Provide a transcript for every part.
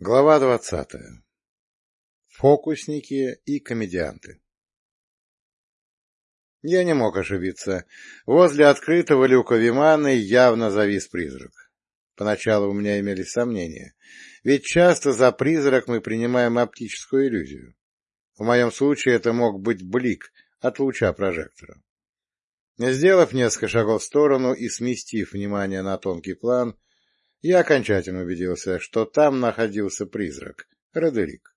Глава двадцатая. Фокусники и комедианты Я не мог ошибиться. Возле открытого люка Виманы явно завис призрак. Поначалу у меня имелись сомнения, ведь часто за призрак мы принимаем оптическую иллюзию. В моем случае это мог быть блик от луча прожектора. Сделав несколько шагов в сторону и сместив внимание на тонкий план, я окончательно убедился, что там находился призрак, Родерик.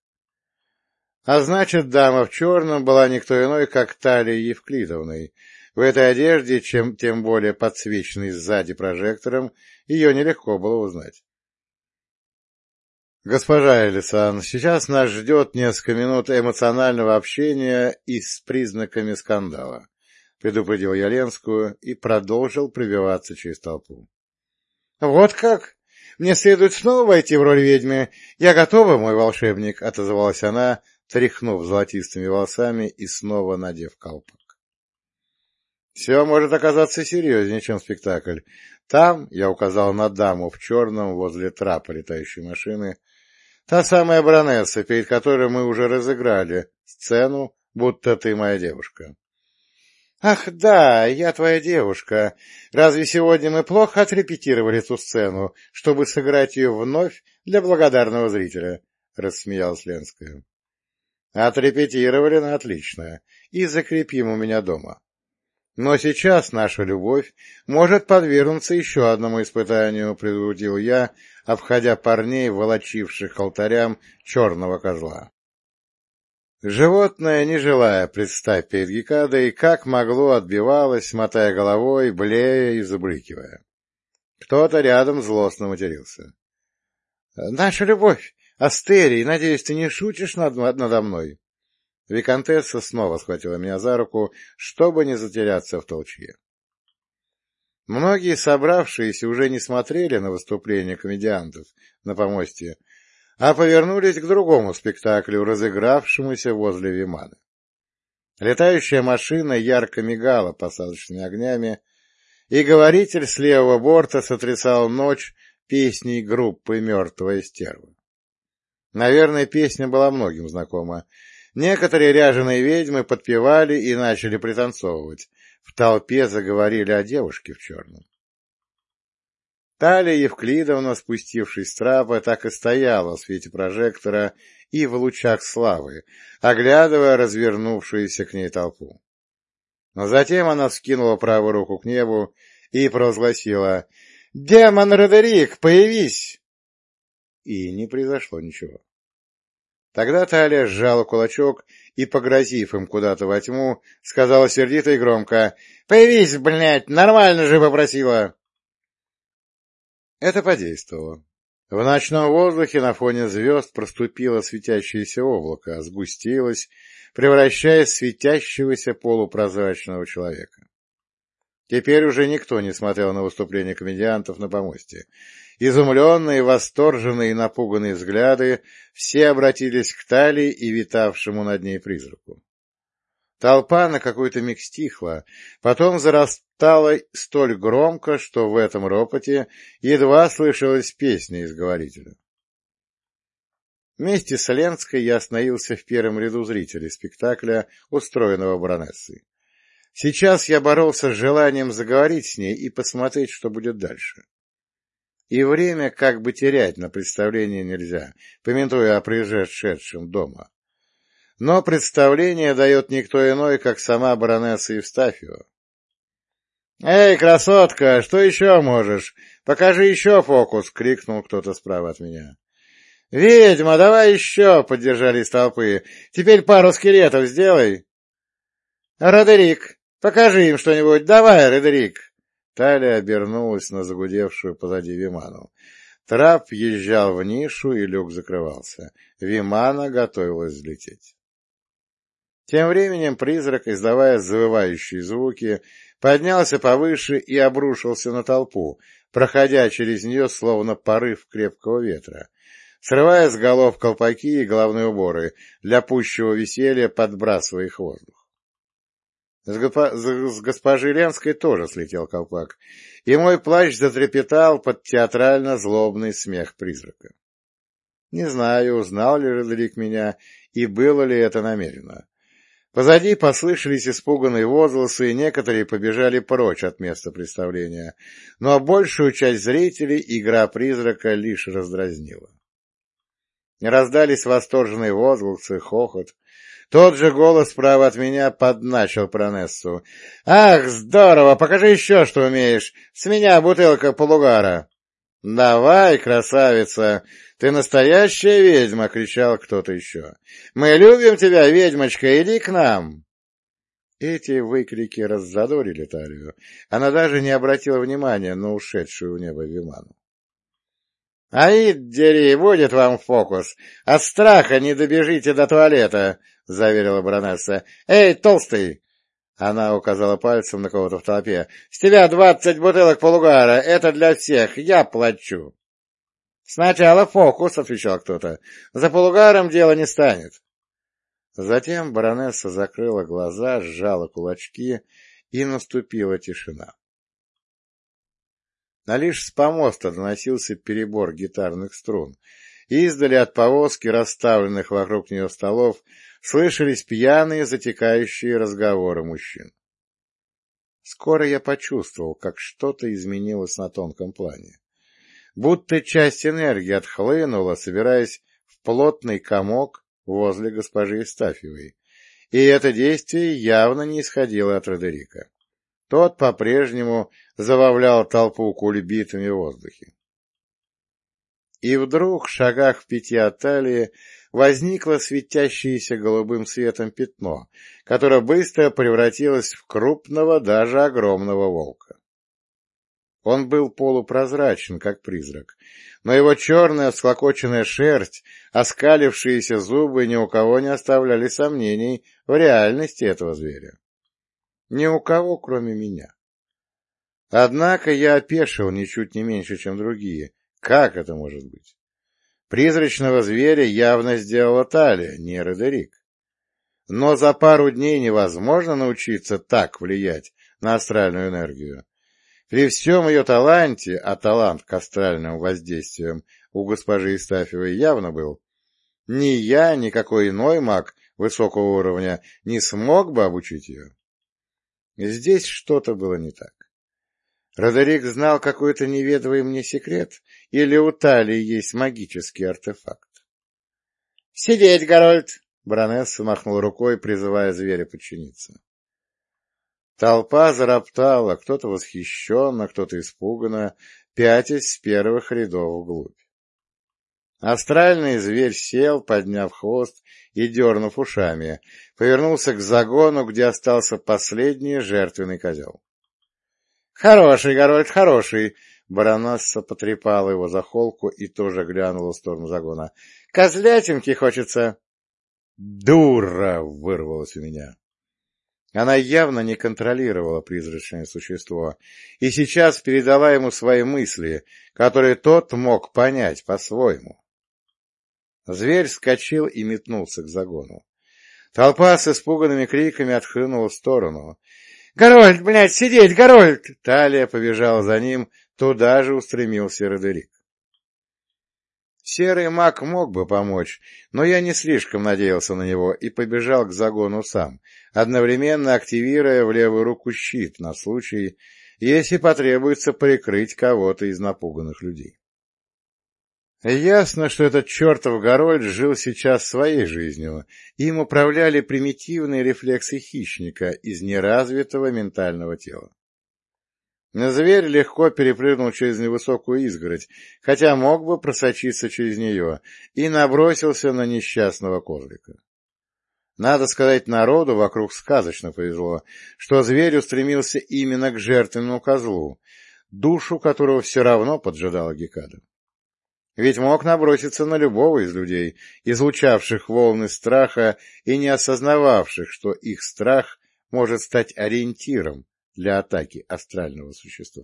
А значит, дама в черном была никто иной, как Талия Евклидовной. В этой одежде, чем тем более подсвеченной сзади прожектором, ее нелегко было узнать. «Госпожа Элисан, сейчас нас ждет несколько минут эмоционального общения и с признаками скандала», — предупредил я и продолжил пробиваться через толпу. — Вот как? Мне следует снова войти в роль ведьмы. Я готова, мой волшебник, — отозвалась она, тряхнув золотистыми волосами и снова надев колпак. Все может оказаться серьезнее, чем спектакль. Там, я указал на даму в черном возле трапа летающей машины, та самая баронесса, перед которой мы уже разыграли сцену, будто ты моя девушка. «Ах, да, я твоя девушка. Разве сегодня мы плохо отрепетировали эту сцену, чтобы сыграть ее вновь для благодарного зрителя?» — рассмеялась Ленская. «Отрепетировали на отлично. И закрепим у меня дома. Но сейчас наша любовь может подвергнуться еще одному испытанию», — предупредил я, обходя парней, волочивших алтарям черного козла. Животное, не желая представить перед Гекадой, как могло отбивалось, мотая головой, блея и забрыкивая. Кто-то рядом злостно матерился. — Наша любовь! Астерий, надеюсь, ты не шутишь над, надо мной? Викантесса снова схватила меня за руку, чтобы не затеряться в толчье. Многие собравшиеся уже не смотрели на выступления комедиантов на помосте, а повернулись к другому спектаклю, разыгравшемуся возле Вимана. Летающая машина ярко мигала посадочными огнями, и говоритель с левого борта сотрясал ночь песней группы «Мертвая стерва». Наверное, песня была многим знакома. Некоторые ряженые ведьмы подпевали и начали пританцовывать. В толпе заговорили о девушке в черном. Талия Евклидовна, спустившись с трапа, так и стояла в свете прожектора и в лучах славы, оглядывая развернувшуюся к ней толпу. Но затем она скинула правую руку к небу и провозгласила «Демон Родерик, появись!» И не произошло ничего. Тогда Талия сжала кулачок и, погрозив им куда-то во тьму, сказала сердито и громко «Появись, блядь, нормально же попросила!» Это подействовало. В ночном воздухе на фоне звезд проступило светящееся облако, сгустилось, превращаясь в светящегося полупрозрачного человека. Теперь уже никто не смотрел на выступление комедиантов на помосте. Изумленные, восторженные и напуганные взгляды все обратились к талии и витавшему над ней призраку. Толпа на какой-то миг стихла, потом зарастала столь громко, что в этом ропоте едва слышалась песня из говорителя. Вместе с Ленской я остановился в первом ряду зрителей спектакля, устроенного баронессой. Сейчас я боролся с желанием заговорить с ней и посмотреть, что будет дальше. И время как бы терять на представление нельзя, помянуя о произошедшем дома. Но представление дает никто иной, как сама баронесса Евстафьева. «Эй, красотка, что еще можешь? Покажи еще фокус!» — крикнул кто-то справа от меня. «Ведьма, давай еще!» — поддержали из толпы. «Теперь пару скелетов сделай!» «Родерик, покажи им что-нибудь! Давай, Родерик!» Талия обернулась на загудевшую позади Виману. Трап въезжал в нишу, и люк закрывался. Вимана готовилась взлететь. Тем временем призрак, издавая завывающие звуки, поднялся повыше и обрушился на толпу, проходя через нее словно порыв крепкого ветра, срывая с голов колпаки и головные уборы, для пущего веселья подбрасывая их в воздух. С, госпо... с госпожи Ленской тоже слетел колпак, и мой плащ затрепетал под театрально-злобный смех призрака. Не знаю, узнал ли Родерик меня и было ли это намеренно. Позади послышались испуганные возгласы, и некоторые побежали прочь от места представления, но большую часть зрителей игра призрака лишь раздразнила. Раздались восторженные возгласы, хохот. Тот же голос справа от меня подначил Пронессу. «Ах, здорово! Покажи еще, что умеешь! С меня бутылка полугара!» «Давай, красавица! Ты настоящая ведьма!» — кричал кто-то еще. «Мы любим тебя, ведьмочка! Иди к нам!» Эти выкрики раззадорили Талию. Она даже не обратила внимания на ушедшую в небо Виману. — Аид, дери, будет вам фокус. От страха не добежите до туалета, — заверила баронесса. — Эй, толстый! Она указала пальцем на кого-то в толпе. — С тебя двадцать бутылок полугара. Это для всех. Я плачу. — Сначала фокус, — отвечал кто-то. — За полугаром дело не станет. Затем баронесса закрыла глаза, сжала кулачки, и наступила тишина. А лишь с помоста доносился перебор гитарных струн. Издали от повозки, расставленных вокруг нее столов, слышались пьяные, затекающие разговоры мужчин. Скоро я почувствовал, как что-то изменилось на тонком плане. Будто часть энергии отхлынула, собираясь в плотный комок возле госпожи Истафьевой, и это действие явно не исходило от Родерика. Тот по-прежнему зававлял толпу кульбитами в воздухе. И вдруг, в шагах в пяти от талии, возникло светящееся голубым светом пятно, которое быстро превратилось в крупного, даже огромного волка. Он был полупрозрачен, как призрак, но его черная всклокоченная шерсть, оскалившиеся зубы ни у кого не оставляли сомнений в реальности этого зверя. Ни у кого, кроме меня. Однако я опешил ничуть не меньше, чем другие. Как это может быть? Призрачного зверя явно сделала Талия, не Родерик. Но за пару дней невозможно научиться так влиять на астральную энергию. При всем ее таланте, а талант к астральным воздействиям у госпожи Истафьевой явно был, ни я, ни какой иной маг высокого уровня не смог бы обучить ее. Здесь что-то было не так. Родерик знал какой-то неведомый мне секрет, или у Талии есть магический артефакт. — Сидеть, Гарольд! — баронесса махнул рукой, призывая зверя подчиниться. Толпа зароптала, кто-то восхищенно, кто-то испуганно, пятясь с первых рядов вглубь. Астральный зверь сел, подняв хвост и дернув ушами, повернулся к загону, где остался последний жертвенный козел. — Хороший, Горольд, хороший! — баронесса потрепала его за холку и тоже глянула в сторону загона. — Козлятинки хочется! — Дура! — вырвалось у меня. Она явно не контролировала призрачное существо и сейчас передала ему свои мысли, которые тот мог понять по-своему. Зверь вскочил и метнулся к загону. Толпа с испуганными криками отхлынула в сторону. «Горольд, блядь, сидеть, Горольд!» Талия побежала за ним, туда же устремился Родерик. Серый маг мог бы помочь, но я не слишком надеялся на него и побежал к загону сам, одновременно активируя в левую руку щит на случай, если потребуется прикрыть кого-то из напуганных людей. Ясно, что этот чертов Горольд жил сейчас своей жизнью, им управляли примитивные рефлексы хищника из неразвитого ментального тела. Зверь легко перепрыгнул через невысокую изгородь, хотя мог бы просочиться через нее, и набросился на несчастного козлика. Надо сказать, народу вокруг сказочно повезло, что зверь устремился именно к жертвенному козлу, душу которого все равно поджидала Гекада. Ведь мог наброситься на любого из людей, излучавших волны страха и не осознававших, что их страх может стать ориентиром для атаки астрального существа.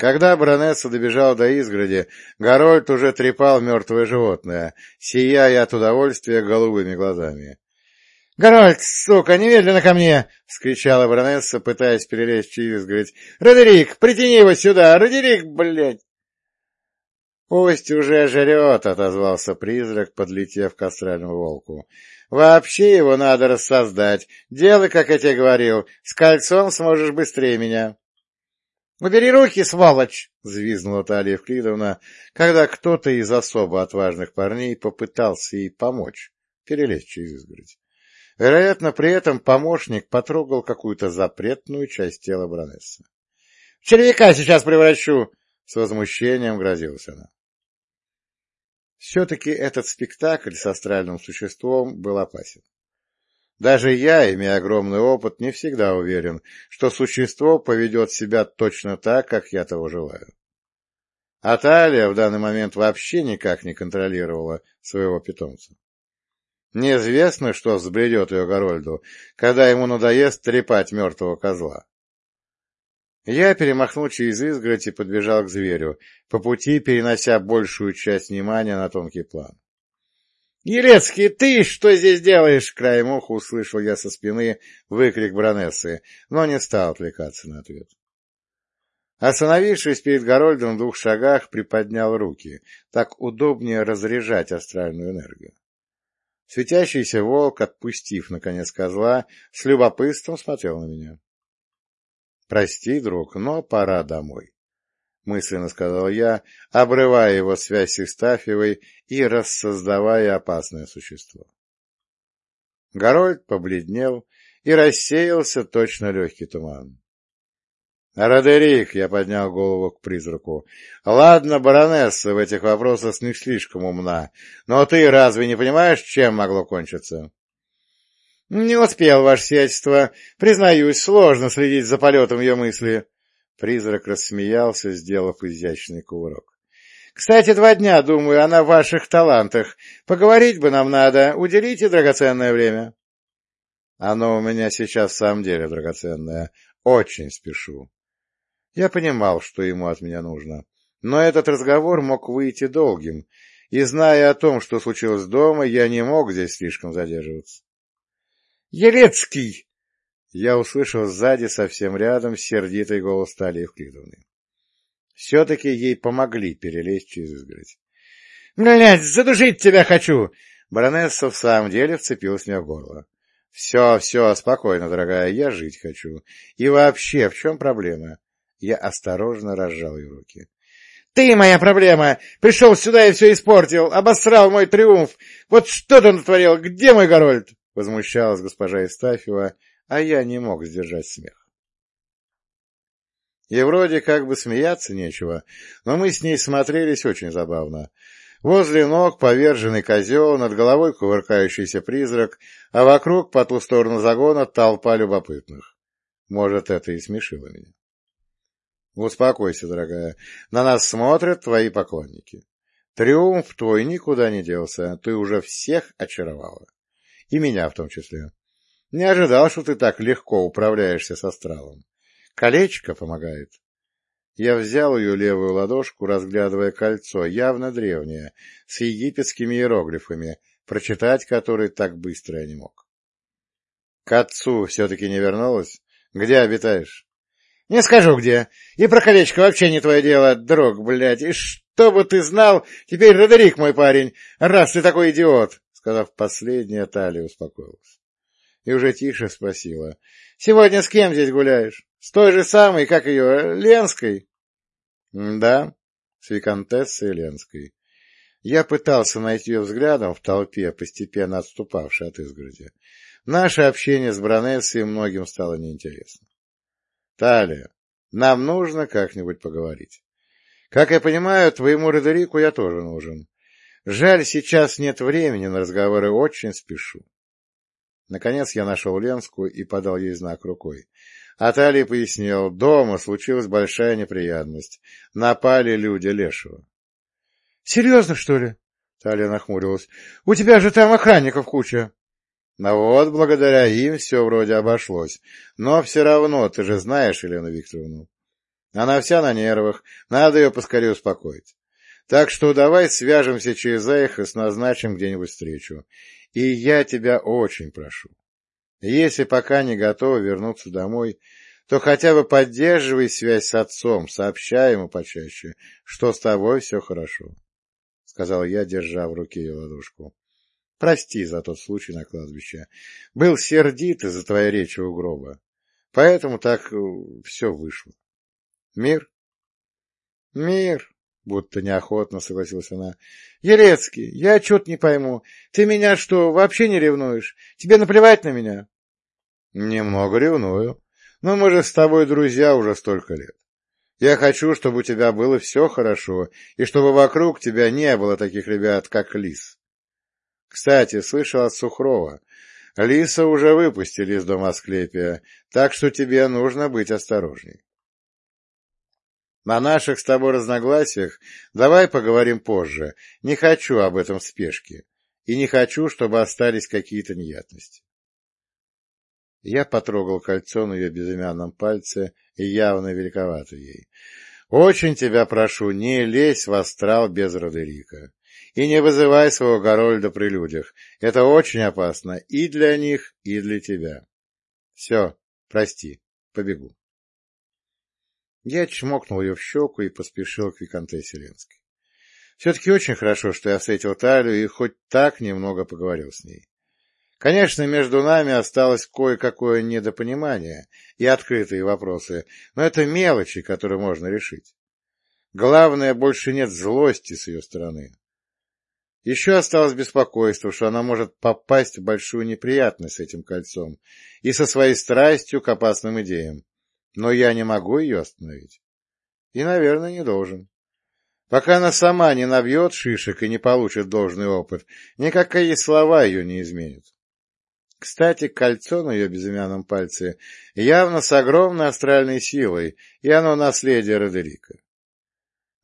Когда баронесса добежала до изгороди, Гарольд уже трепал мертвое животное, сияя от удовольствия голубыми глазами. — Гарольд, сука, немедленно ко мне! — вскричала баронесса, пытаясь перелезть через изгородь. — Родерик, притяни его сюда! Родерик, блядь! Пусть уже жрет, — отозвался призрак, подлетев к астральному волку. — Вообще его надо рассоздать. Делай, как я тебе говорил. С кольцом сможешь быстрее меня. — Убери руки, сволочь! — взвизгнула Талия Евклидовна, когда кто-то из особо отважных парней попытался ей помочь перелезть через изгородь. Вероятно, при этом помощник потрогал какую-то запретную часть тела Бронессы. — В червяка сейчас превращу! — с возмущением грозилась она. Все-таки этот спектакль с астральным существом был опасен. Даже я, имея огромный опыт, не всегда уверен, что существо поведет себя точно так, как я того желаю. А Талия в данный момент вообще никак не контролировала своего питомца. Неизвестно, что взбредет ее Горольду, когда ему надоест трепать мертвого козла. Я перемахнул через изгородь и подбежал к зверю, по пути перенося большую часть внимания на тонкий план. — Елецкий, ты что здесь делаешь? — краем уха услышал я со спины выкрик Бронессы, но не стал отвлекаться на ответ. Остановившись перед Горольдом в двух шагах, приподнял руки. Так удобнее разряжать астральную энергию. Светящийся волк, отпустив, наконец, козла, с любопытством смотрел на меня. «Прости, друг, но пора домой», — мысленно сказал я, обрывая его связь с Истафьевой и рассоздавая опасное существо. Горольд побледнел и рассеялся точно легкий туман. «Родерик!» — я поднял голову к призраку. «Ладно, баронесса в этих вопросах не слишком умна, но ты разве не понимаешь, чем могло кончиться?» «Не успел, ваше сиятельство. Признаюсь, сложно следить за полетом ее мысли». Призрак рассмеялся, сделав изящный кувырок. «Кстати, два дня, думаю, она в ваших талантах. Поговорить бы нам надо. Уделите драгоценное время». «Оно у меня сейчас в самом деле драгоценное. Очень спешу». Я понимал, что ему от меня нужно. Но этот разговор мог выйти долгим, и, зная о том, что случилось дома, я не мог здесь слишком задерживаться. Елецкий! Я услышал сзади, совсем рядом, сердитый голос Талии Евклидовны. Все-таки ей помогли перелезть через изгородь. — Блядь, задушить тебя хочу! Баронесса в самом деле вцепилась мне в горло. — Все, все, спокойно, дорогая, я жить хочу. И вообще, в чем проблема? Я осторожно разжал ее руки. — Ты моя проблема! Пришел сюда и все испортил, обосрал мой триумф! Вот что ты натворил? Где мой Горольд? — возмущалась госпожа Истафьева, а я не мог сдержать смех. И вроде как бы смеяться нечего, но мы с ней смотрелись очень забавно. Возле ног поверженный козел, над головой кувыркающийся призрак, а вокруг, по ту сторону загона, толпа любопытных. Может, это и смешило меня. Успокойся, дорогая, на нас смотрят твои поклонники. Триумф твой никуда не делся, ты уже всех очаровала. И меня в том числе. Не ожидал, что ты так легко управляешься с астралом. Колечко помогает. Я взял ее левую ладошку, разглядывая кольцо, явно древнее, с египетскими иероглифами, прочитать которые так быстро я не мог. — К отцу все-таки не вернулась? Где обитаешь? — Не скажу где. И про колечко вообще не твое дело, друг, блядь. И что бы ты знал, теперь Родерик мой парень, раз ты такой идиот. Сказав последнее, Талия успокоилась. И уже тише спросила. — Сегодня с кем здесь гуляешь? С той же самой, как ее, Ленской? — Да, с виконтессой Ленской. Я пытался найти ее взглядом в толпе, постепенно отступавшей от изгороди. Наше общение с Бронессой многим стало неинтересно. — Талия, нам нужно как-нибудь поговорить. Как я понимаю, твоему Родерику я тоже нужен. Жаль, сейчас нет времени на разговоры, очень спешу. Наконец я нашел Ленскую и подал ей знак рукой. А Талия пояснил, дома случилась большая неприятность. Напали люди Лешего. — Серьезно, что ли? — Талия нахмурилась. — У тебя же там охранников куча. — Ну вот, благодаря им все вроде обошлось. Но все равно, ты же знаешь Елену Викторовну. Она вся на нервах, надо ее поскорее успокоить. Так что давай свяжемся через Эхос, назначим где-нибудь встречу. И я тебя очень прошу. Если пока не готова вернуться домой, то хотя бы поддерживай связь с отцом, сообщай ему почаще, что с тобой все хорошо, — сказал я, держа в руке ее ладошку. — Прости за тот случай на кладбище. Был сердит из-за твоей речи у гроба. Поэтому так э, все вышло. Мир? Мир, будто неохотно согласилась она. Елецкий, я что-то не пойму. Ты меня что, вообще не ревнуешь? Тебе наплевать на меня? Немного ревную. Но мы же с тобой друзья уже столько лет. Я хочу, чтобы у тебя было все хорошо, и чтобы вокруг тебя не было таких ребят, как Лис. Кстати, слышал от Сухрова, Лиса уже выпустили из дома Асклепия, так что тебе нужно быть осторожней. На наших с тобой разногласиях давай поговорим позже. Не хочу об этом в спешке. И не хочу, чтобы остались какие-то неприятности. Я потрогал кольцо на ее безымянном пальце, и явно великовато ей. Очень тебя прошу, не лезь в астрал без Родерика. И не вызывай своего Горольда при людях. Это очень опасно и для них, и для тебя. Все, прости, побегу. Я чмокнул ее в щеку и поспешил к Викантессе Ленской. Все-таки очень хорошо, что я встретил Талию и хоть так немного поговорил с ней. Конечно, между нами осталось кое-какое недопонимание и открытые вопросы, но это мелочи, которые можно решить. Главное, больше нет злости с ее стороны. Еще осталось беспокойство, что она может попасть в большую неприятность с этим кольцом и со своей страстью к опасным идеям, но я не могу ее остановить. И, наверное, не должен. Пока она сама не набьет шишек и не получит должный опыт, никакие слова ее не изменят. Кстати, кольцо на ее безымянном пальце явно с огромной астральной силой, и оно наследие Родерика.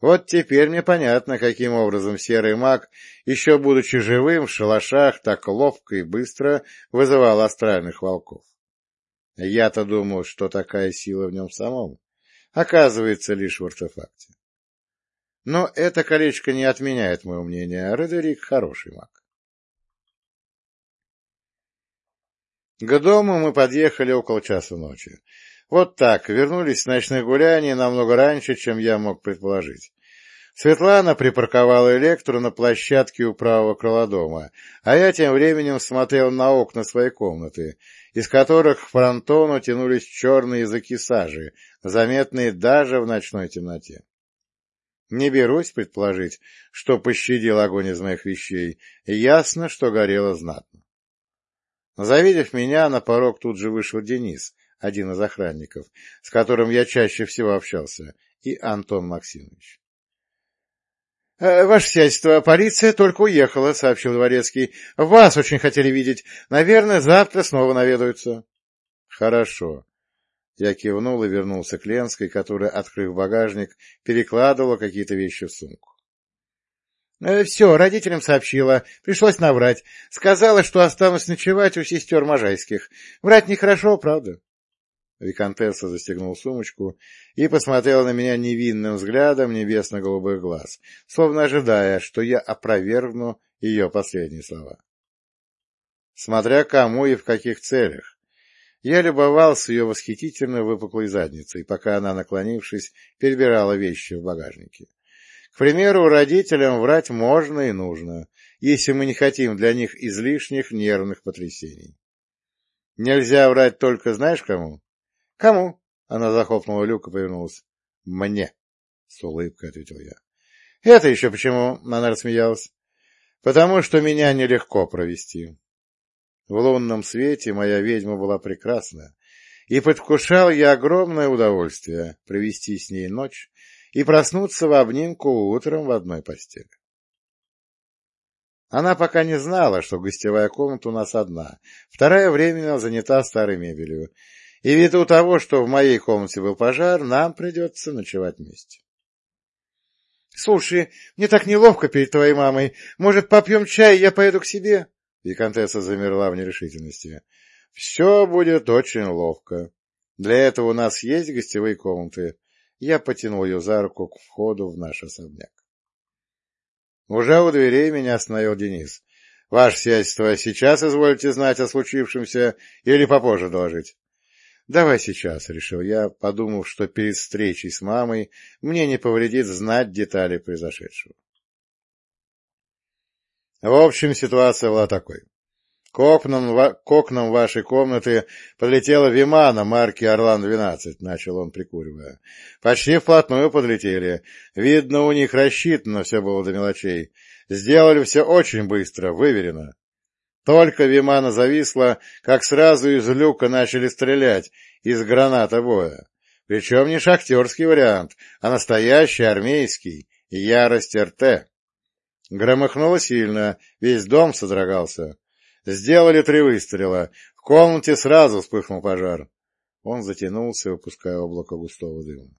Вот теперь мне понятно, каким образом серый маг, еще будучи живым в шалашах, так ловко и быстро вызывал астральных волков. Я-то думал, что такая сила в нем самом. Оказывается, лишь в артефакте. Но это колечко не отменяет моего мнения. Родерик хороший маг. К дому мы подъехали около часа ночи. Вот так, вернулись с ночных гуляний намного раньше, чем я мог предположить. Светлана припарковала Электру на площадке у правого крыла дома, а я тем временем смотрел на окна своей комнаты, из которых к фронтону тянулись черные языки сажи, заметные даже в ночной темноте. Не берусь предположить, что пощадил огонь из моих вещей, ясно, что горело знатно. Завидев меня, на порог тут же вышел Денис, один из охранников, с которым я чаще всего общался, и Антон Максимович. «Э, — Ваше сядьство, полиция только уехала, — сообщил Дворецкий. — Вас очень хотели видеть. Наверное, завтра снова наведаются. — Хорошо. Я кивнул и вернулся к Ленской, которая, открыв багажник, перекладывала какие-то вещи в сумку. «Э, — Все, родителям сообщила. Пришлось наврать. Сказала, что останусь ночевать у сестер Можайских. Врать нехорошо, правда? Викантесса застегнул сумочку и посмотрела на меня невинным взглядом небесно-голубых глаз, словно ожидая, что я опровергну ее последние слова. Смотря кому и в каких целях. Я любовался ее восхитительно выпуклой задницей, пока она, наклонившись, перебирала вещи в багажнике. К примеру, родителям врать можно и нужно, если мы не хотим для них излишних нервных потрясений. Нельзя врать только знаешь кому? — Кому? — она захлопнула люк и повернулась. — Мне, — с улыбкой ответил я. — Это еще почему? — она рассмеялась. — Потому что меня нелегко провести. В лунном свете моя ведьма была прекрасна, и предвкушал я огромное удовольствие провести с ней ночь и проснуться в обнимку утром в одной постели. Она пока не знала, что гостевая комната у нас одна, вторая временно занята старой мебелью, и ввиду того, что в моей комнате был пожар, нам придется ночевать вместе. — Слушай, мне так неловко перед твоей мамой. Может, попьем чай, я поеду к себе? Викантесса замерла в нерешительности. — Все будет очень ловко. Для этого у нас есть гостевые комнаты. Я потянул ее за руку к входу в наш особняк. Уже у дверей меня остановил Денис. — Ваше сиятельство, сейчас извольте знать о случившемся или попозже доложить? — Давай сейчас, — решил я, подумав, что перед встречей с мамой мне не повредит знать детали произошедшего. В общем, ситуация была такой. К окнам, к окнам вашей комнаты подлетела Вимана марки «Орлан-12», — начал он, прикуривая. Почти вплотную подлетели. Видно, у них рассчитано все было до мелочей. Сделали все очень быстро, выверено. Только Вимана зависла, как сразу из люка начали стрелять, из граната боя. Причем не шахтерский вариант, а настоящий армейский, ярость РТ. Громыхнуло сильно, весь дом содрогался. Сделали три выстрела. В комнате сразу вспыхнул пожар. Он затянулся, выпуская облако густого дыма.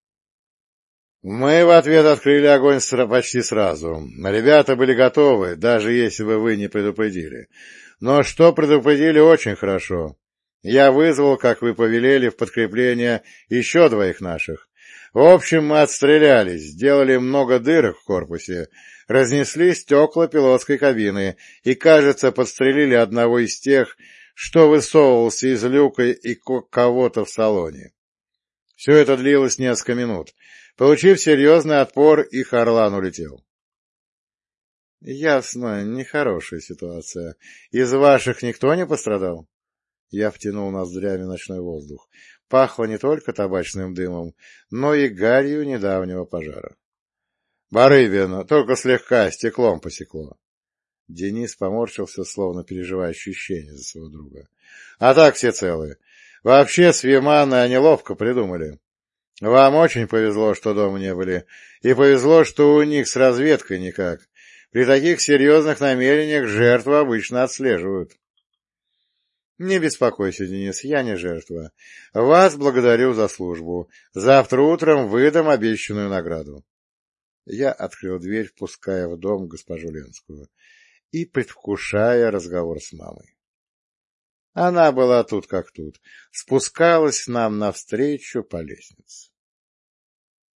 Мы в ответ открыли огонь почти сразу. Ребята были готовы, даже если бы вы не предупредили. Но что предупредили очень хорошо. Я вызвал, как вы повелели, в подкрепление еще двоих наших. В общем, мы отстрелялись, сделали много дырок в корпусе, разнесли стекла пилотской кабины и, кажется, подстрелили одного из тех, что высовывался из люка и кого-то в салоне. Все это длилось несколько минут. Получив серьезный отпор, их Орлан улетел. — Ясно, нехорошая ситуация. Из ваших никто не пострадал? Я втянул ноздрями ночной воздух. Пахло не только табачным дымом, но и гарью недавнего пожара. Барыбина, только слегка, стеклом посекло. Денис поморщился, словно переживая ощущения за своего друга. А так все целые. Вообще, с Вимана они ловко придумали. Вам очень повезло, что дома не были, и повезло, что у них с разведкой никак. При таких серьезных намерениях жертву обычно отслеживают. Не беспокойся, Денис, я не жертва. Вас благодарю за службу. Завтра утром выдам обещанную награду. Я открыл дверь, впуская в дом госпожу Ленскую и предвкушая разговор с мамой. Она была тут как тут, спускалась нам навстречу по лестнице.